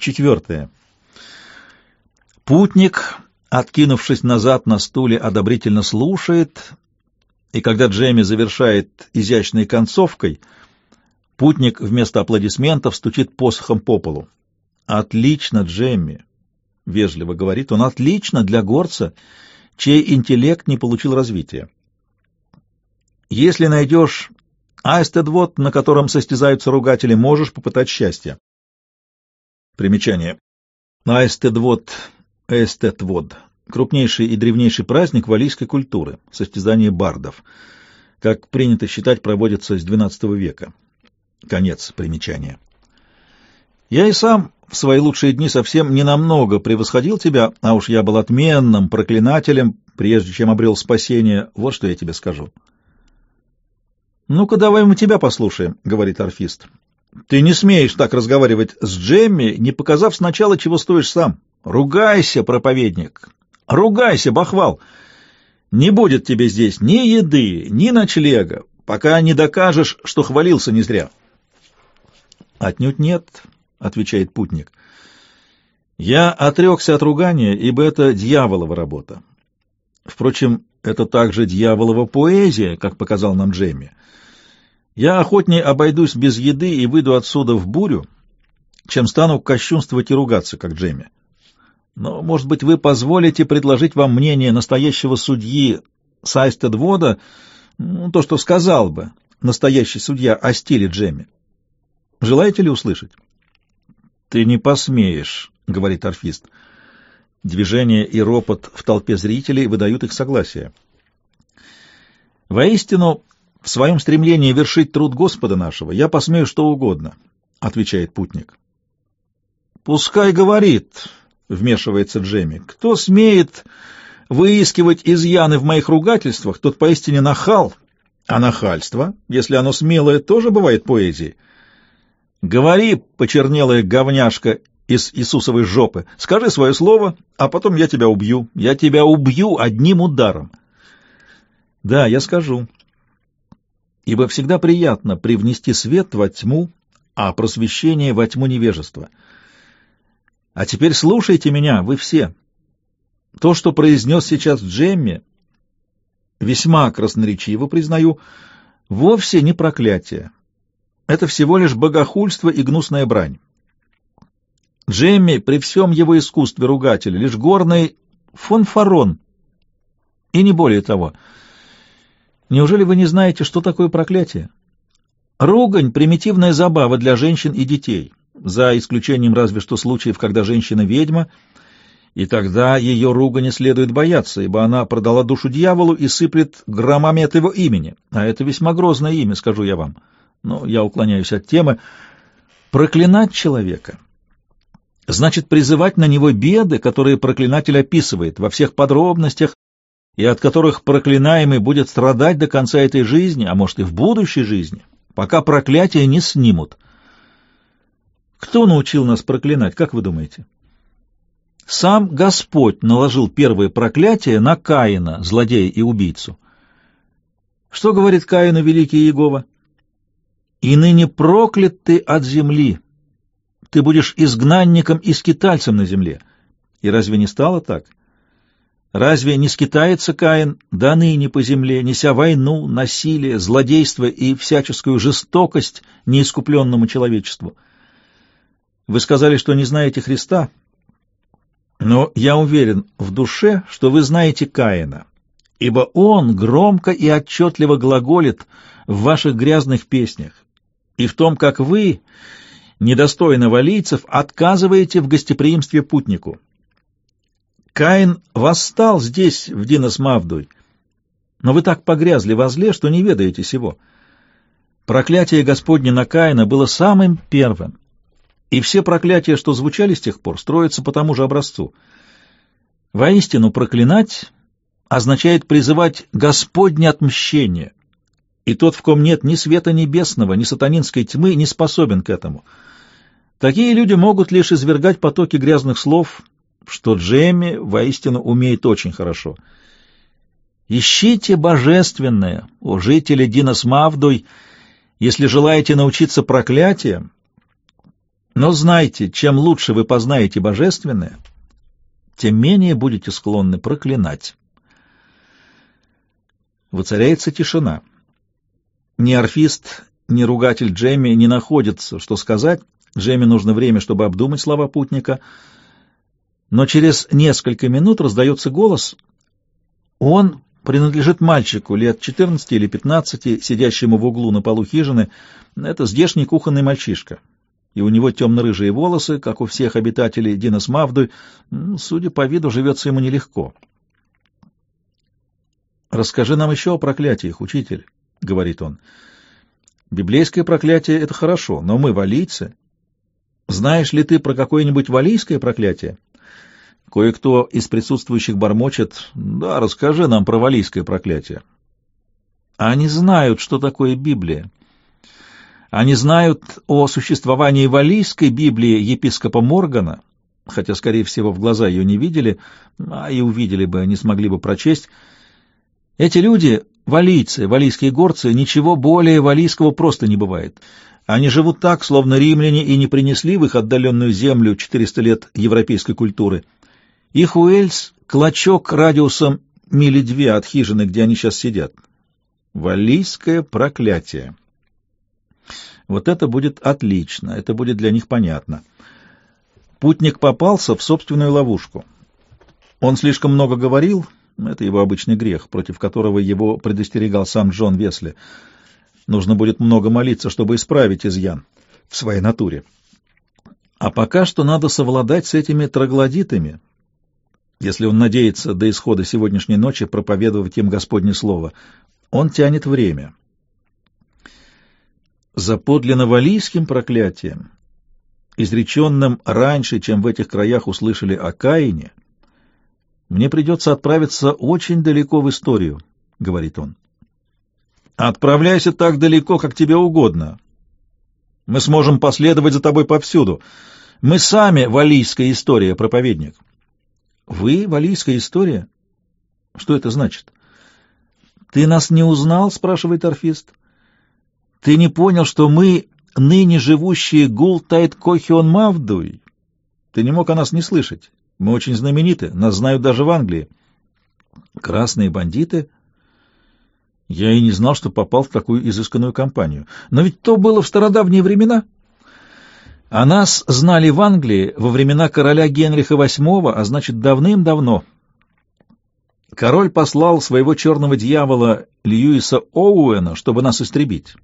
Четвертое. Путник, откинувшись назад на стуле, одобрительно слушает, и когда Джейми завершает изящной концовкой, путник вместо аплодисментов стучит посохом по полу. «Отлично, Джейми!» — вежливо говорит он. «Отлично для горца, чей интеллект не получил развития. Если найдешь Айстедвод, на котором состязаются ругатели, можешь попытать счастье. Примечание. Айстедвод, Эстетвод — крупнейший и древнейший праздник валийской культуры, состязание бардов. Как принято считать, проводится с XII века. Конец примечания. Я и сам в свои лучшие дни совсем ненамного превосходил тебя, а уж я был отменным проклинателем, прежде чем обрел спасение. Вот что я тебе скажу. «Ну-ка, давай мы тебя послушаем», — говорит орфист. «Ты не смеешь так разговаривать с Джемми, не показав сначала, чего стоишь сам. Ругайся, проповедник! Ругайся, бахвал! Не будет тебе здесь ни еды, ни ночлега, пока не докажешь, что хвалился не зря». «Отнюдь нет», — отвечает путник. «Я отрекся от ругания, ибо это дьяволова работа. Впрочем, это также дьяволова поэзия, как показал нам Джемми. Я охотнее обойдусь без еды и выйду отсюда в бурю, чем стану кощунствовать и ругаться, как Джейми. Но, может быть, вы позволите предложить вам мнение настоящего судьи Сайстедвода, ну, то, что сказал бы настоящий судья о стиле Джемми. Желаете ли услышать? — Ты не посмеешь, — говорит орфист. Движение и ропот в толпе зрителей выдают их согласие. Воистину, в своем стремлении вершить труд Господа нашего я посмею что угодно, — отвечает путник. — Пускай говорит, — вмешивается Джемми, — кто смеет выискивать изъяны в моих ругательствах, тот поистине нахал, а нахальство, если оно смелое, тоже бывает поэзией. Говори, почернелая говняшка из Иисусовой жопы, скажи свое слово, а потом я тебя убью. Я тебя убью одним ударом. Да, я скажу, ибо всегда приятно привнести свет во тьму, а просвещение во тьму невежества. А теперь слушайте меня, вы все. То, что произнес сейчас Джемми, весьма красноречиво, признаю, вовсе не проклятие. Это всего лишь богохульство и гнусная брань. Джемми при всем его искусстве ругателя лишь горный фонфарон, и не более того — Неужели вы не знаете, что такое проклятие? Ругань — примитивная забава для женщин и детей, за исключением разве что случаев, когда женщина — ведьма, и тогда ее ругани следует бояться, ибо она продала душу дьяволу и сыплет громами от его имени. А это весьма грозное имя, скажу я вам. Но я уклоняюсь от темы. Проклинать человека значит призывать на него беды, которые проклинатель описывает во всех подробностях, и от которых проклинаемый будет страдать до конца этой жизни, а может и в будущей жизни, пока проклятие не снимут. Кто научил нас проклинать, как вы думаете? Сам Господь наложил первое проклятие на Каина, злодея и убийцу. Что говорит Каину великий Иегова? «И ныне проклят ты от земли, ты будешь изгнанником и скитальцем на земле». И разве не стало так? — Разве не скитается Каин до ныне по земле, неся войну, насилие, злодейство и всяческую жестокость неискупленному человечеству? Вы сказали, что не знаете Христа, но я уверен в душе, что вы знаете Каина, ибо он громко и отчетливо глаголит в ваших грязных песнях и в том, как вы, недостойно валийцев, отказываете в гостеприимстве путнику. Каин восстал здесь, в Динос Мавдуй, но вы так погрязли во зле, что не ведаете сего. Проклятие Господне на Каина было самым первым, и все проклятия, что звучали с тех пор, строятся по тому же образцу. Воистину, проклинать означает призывать Господне отмщение, и тот, в ком нет ни света небесного, ни сатанинской тьмы, не способен к этому. Такие люди могут лишь извергать потоки грязных слов, что Джемми воистину умеет очень хорошо. Ищите божественное, о жители Динос Мавдой, если желаете научиться проклятиям, Но знайте, чем лучше вы познаете божественное, тем менее будете склонны проклинать. Воцаряется тишина. Ни орфист, ни ругатель Джемми не находятся, что сказать. Джемми нужно время, чтобы обдумать слова путника. Но через несколько минут раздается голос. Он принадлежит мальчику лет 14 или 15, сидящему в углу на полу хижины. Это здешний кухонный мальчишка. И у него темно-рыжие волосы, как у всех обитателей Динас Мавды. Судя по виду, живется ему нелегко. «Расскажи нам еще о проклятиях, учитель», — говорит он. «Библейское проклятие — это хорошо, но мы валийцы. Знаешь ли ты про какое-нибудь валийское проклятие?» Кое-кто из присутствующих бормочет, «Да, расскажи нам про валийское проклятие». Они знают, что такое Библия. Они знают о существовании валийской Библии епископа Моргана, хотя, скорее всего, в глаза ее не видели, а и увидели бы, не смогли бы прочесть, эти люди, валийцы, валийские горцы, ничего более валийского просто не бывает. Они живут так, словно римляне и не принесли в их отдаленную землю 400 лет европейской культуры. Их Уэльс — клочок радиусом мили две от хижины, где они сейчас сидят. Валийское проклятие. Вот это будет отлично, это будет для них понятно. Путник попался в собственную ловушку. Он слишком много говорил — это его обычный грех, против которого его предостерегал сам Джон Весли. Нужно будет много молиться, чтобы исправить изъян в своей натуре. А пока что надо совладать с этими троглодитами, если он надеется до исхода сегодняшней ночи проповедовать им Господне Слово. Он тянет время. За подлинно валийским проклятием, изреченным раньше, чем в этих краях услышали о Каине, мне придется отправиться очень далеко в историю, — говорит он. Отправляйся так далеко, как тебе угодно. Мы сможем последовать за тобой повсюду. Мы сами валийская история, проповедник. Вы валийская история? Что это значит? Ты нас не узнал, спрашивает орфист. Ты не понял, что мы ныне живущие Гултайт Кохион Мавдуй? Ты не мог о нас не слышать. Мы очень знамениты, нас знают даже в Англии. Красные бандиты? Я и не знал, что попал в такую изысканную компанию. Но ведь то было в стародавние времена. А нас знали в Англии во времена короля Генриха VIII, а значит, давным-давно. Король послал своего черного дьявола Льюиса Оуэна, чтобы нас истребить.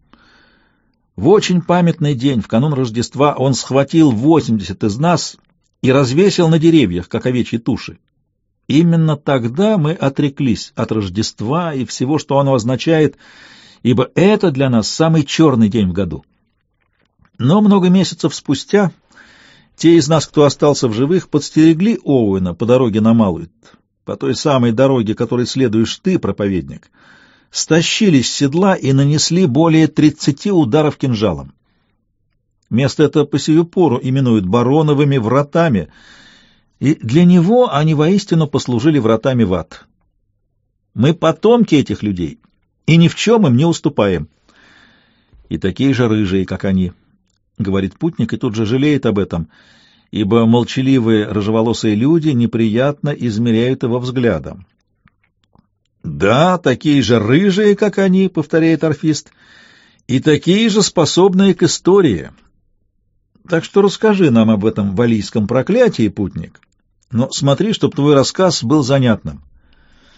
В очень памятный день, в канун Рождества, он схватил 80 из нас и развесил на деревьях, как овечьи туши. Именно тогда мы отреклись от Рождества и всего, что оно означает, ибо это для нас самый черный день в году. Но много месяцев спустя те из нас, кто остался в живых, подстерегли Оуэна по дороге на Малуит, по той самой дороге, которой следуешь ты, проповедник, стащили с седла и нанесли более тридцати ударов кинжалом. Место это по сию пору именуют бароновыми вратами, и для него они воистину послужили вратами в ад. Мы потомки этих людей, и ни в чем им не уступаем. И такие же рыжие, как они, — говорит путник, и тут же жалеет об этом, ибо молчаливые рыжеволосые люди неприятно измеряют его взглядом. «Да, такие же рыжие, как они», — повторяет орфист, — «и такие же способные к истории». Так что расскажи нам об этом валийском проклятии, путник. Но смотри, чтобы твой рассказ был занятным.